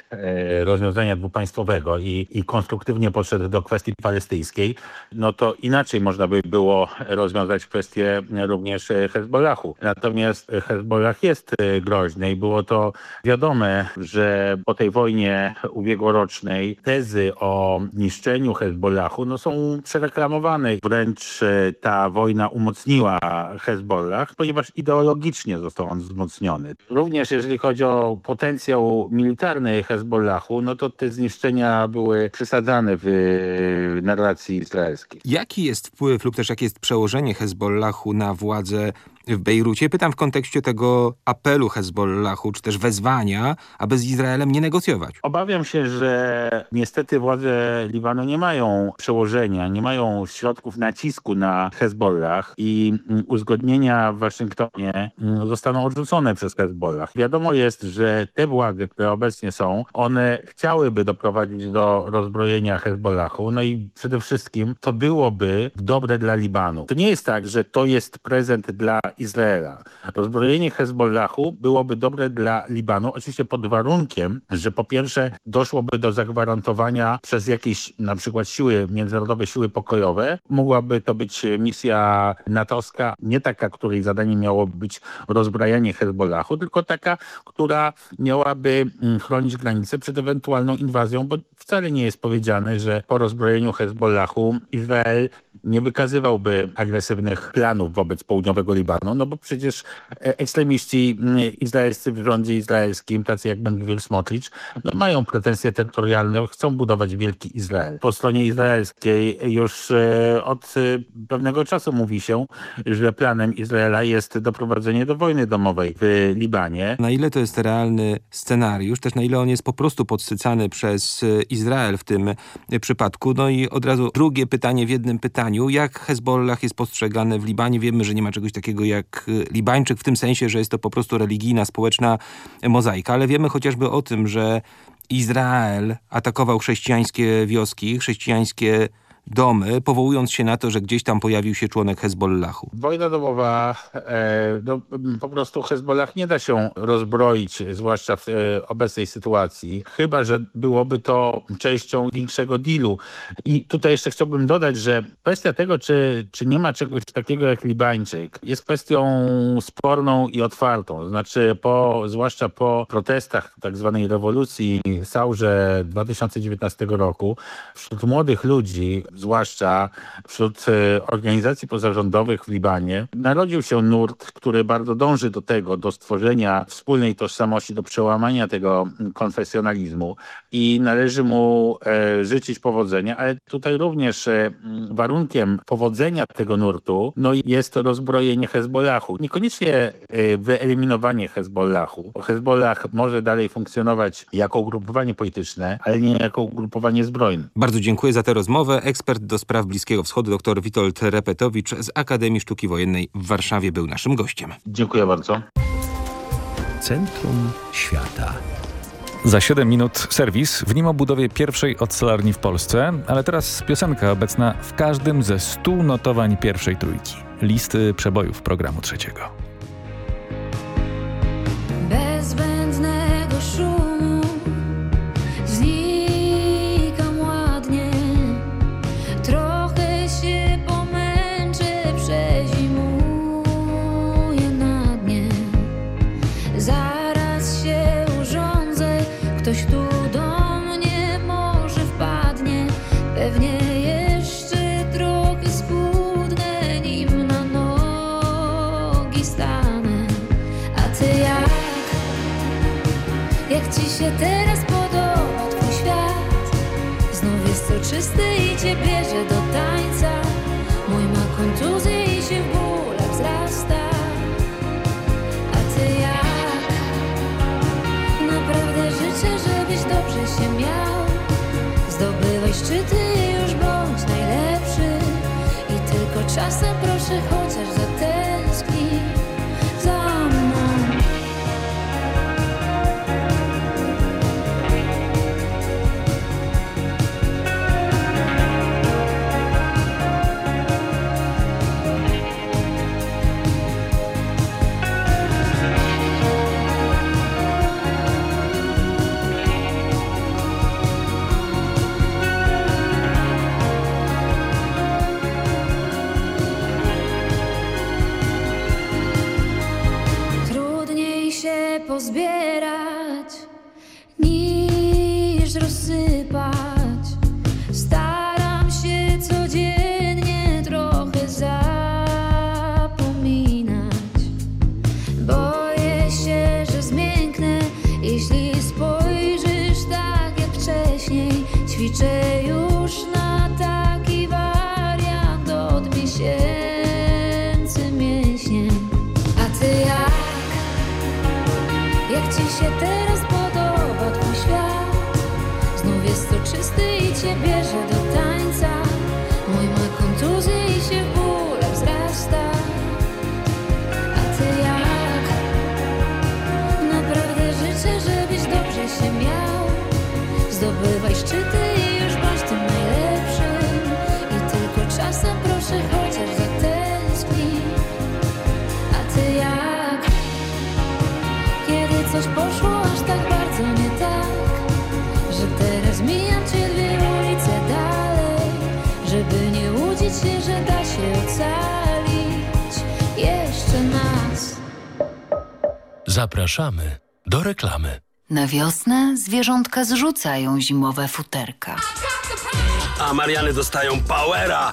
S50: rozwiązania dwupaństwowego i, i konstruktywnie podszedł do kwestii palestyńskiej, no to inaczej można by było rozwiązać kwestię również Hezbollahu. Natomiast Hezbollah jest groźny i było to wiadome, że po tej wojnie ubiegłorocznej tezy o niszczeniu zniszczeniu Hezbollahu no są przereklamowane. Wręcz e, ta wojna umocniła Hezbollah, ponieważ ideologicznie został on wzmocniony. Również jeżeli chodzi o potencjał militarny Hezbollahu, no to te zniszczenia były przesadzane w narracji izraelskiej.
S2: Jaki jest wpływ lub też jakie jest przełożenie Hezbollahu na władze w Bejrucie. Pytam w kontekście tego apelu Hezbollahu, czy też wezwania, aby z Izraelem nie negocjować.
S50: Obawiam się, że niestety władze Libanu nie mają przełożenia, nie mają środków nacisku na Hezbollah i uzgodnienia w Waszyngtonie zostaną odrzucone przez Hezbollah. Wiadomo jest, że te władze, które obecnie są, one chciałyby doprowadzić do rozbrojenia Hezbollahu, no i przede wszystkim to byłoby dobre dla Libanu. To nie jest tak, że to jest prezent dla Izraela. Rozbrojenie Hezbollahu byłoby dobre dla Libanu, oczywiście pod warunkiem, że po pierwsze doszłoby do zagwarantowania przez jakieś na przykład siły, międzynarodowe siły pokojowe. Mogłaby to być misja natowska, nie taka, której zadaniem miałoby być rozbrajanie Hezbollahu, tylko taka, która miałaby mm, chronić granice przed ewentualną inwazją, bo wcale nie jest powiedziane, że po rozbrojeniu Hezbollahu Izrael nie wykazywałby agresywnych planów wobec południowego Libanu, no bo przecież e, ekstremiści mm, izraelscy w rządzie izraelskim, tacy jak Ben Smotrich, no mają pretensje terytorialne, chcą budować wielki Izrael. Po stronie izraelskiej już e, od e, pewnego czasu mówi się, że planem Izraela jest doprowadzenie do wojny domowej w Libanie.
S2: Na ile to jest realny scenariusz, też na ile on jest po prostu podsycany przez Izrael w tym przypadku. No i od razu drugie pytanie w jednym pytaniu. Jak Hezbollah jest postrzegany w Libanie? Wiemy, że nie ma czegoś takiego jak Libańczyk w tym sensie, że jest to po prostu religijna, społeczna mozaika, ale wiemy chociażby o tym, że Izrael atakował chrześcijańskie wioski, chrześcijańskie domy, powołując się na to, że gdzieś tam pojawił się członek Hezbollahu.
S50: Wojna domowa, e, no, po prostu Hezbollah nie da się rozbroić, zwłaszcza w e, obecnej sytuacji, chyba że byłoby to częścią większego dealu. I tutaj jeszcze chciałbym dodać, że kwestia tego, czy, czy nie ma czegoś takiego jak Libańczyk, jest kwestią sporną i otwartą. Znaczy, po, zwłaszcza po protestach tak zwanej rewolucji Saurze 2019 roku, wśród młodych ludzi, zwłaszcza wśród e, organizacji pozarządowych w Libanie, narodził się nurt, który bardzo dąży do tego, do stworzenia wspólnej tożsamości, do przełamania tego konfesjonalizmu i należy mu e, życzyć powodzenia, ale tutaj również e, warunkiem powodzenia tego nurtu no, jest rozbrojenie Hezbollahu. Niekoniecznie wyeliminowanie Hezbollahu, bo Hezbollah może dalej funkcjonować jako ugrupowanie polityczne, ale nie jako ugrupowanie zbrojne.
S2: Bardzo dziękuję za tę rozmowę. Ekspert do spraw Bliskiego Wschodu dr Witold Repetowicz z Akademii Sztuki Wojennej w Warszawie był naszym gościem.
S50: Dziękuję bardzo.
S48: Centrum Świata.
S1: Za 7 minut serwis, w nim o budowie pierwszej ocelarni w Polsce, ale teraz piosenka obecna w każdym ze 100 notowań pierwszej trójki. Listy przebojów programu trzeciego.
S51: Czasem proszę
S48: Zapraszamy do reklamy.
S35: Na wiosnę zwierzątka zrzucają zimowe futerka.
S52: A Mariany dostają Powera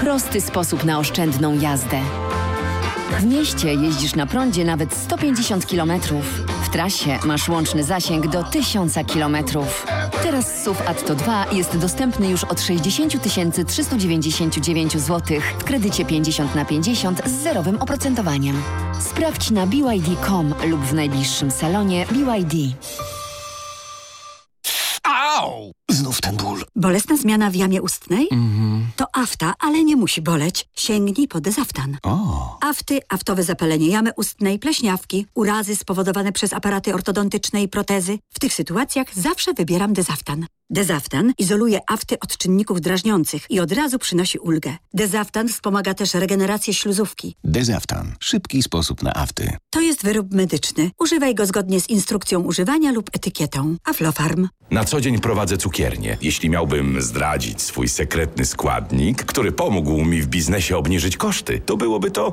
S53: Prosty sposób na oszczędną jazdę. W mieście jeździsz na prądzie nawet 150 km. W trasie masz łączny zasięg do 1000 km. Teraz SUV Atto 2 jest dostępny już od 60 399 zł w kredycie 50 na 50 z zerowym oprocentowaniem. Sprawdź na BYD.com lub w najbliższym salonie BYD.
S54: Au! Znów ten ból. Bolesna zmiana w jamie ustnej? To afta, ale nie musi boleć. Sięgnij po dezaftan.
S55: O.
S54: Afty, aftowe zapalenie jamy ustnej, pleśniawki, urazy spowodowane przez aparaty ortodontyczne i protezy. W tych sytuacjach zawsze wybieram dezaftan. Dezaftan izoluje afty od czynników drażniących i od razu przynosi ulgę. Dezaftan wspomaga też regenerację śluzówki.
S55: Dezaftan. Szybki sposób na afty.
S54: To jest wyrób medyczny. Używaj go zgodnie z instrukcją używania lub etykietą. Aflofarm.
S56: Na co dzień prowadzę cukiernię. Jeśli miałbym zdradzić swój sekretny składnik, który pomógł mi w biznesie obniżyć koszty, to byłoby to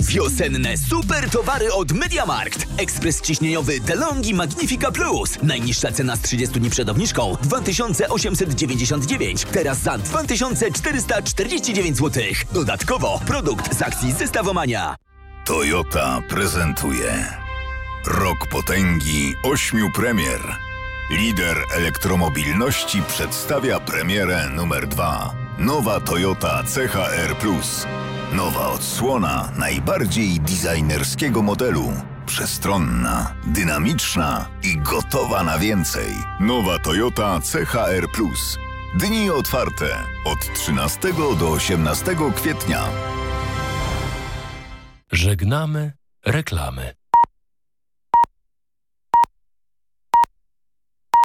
S40: Wiosenne super towary od MediaMarkt. Ekspres ciśnieniowy DeLonghi Magnifica Plus. Najniższa cena z 30 dni przed obniżką 2899. Teraz za 2449 zł. Dodatkowo produkt z akcji Zestawomania.
S57: Toyota prezentuje Rok potęgi ośmiu premier. Lider elektromobilności przedstawia premierę numer dwa. Nowa Toyota CHR Plus. Nowa odsłona najbardziej designerskiego modelu. Przestronna, dynamiczna i gotowa na więcej. Nowa Toyota CHR Plus. Dni otwarte od 13 do 18 kwietnia.
S48: Żegnamy reklamy.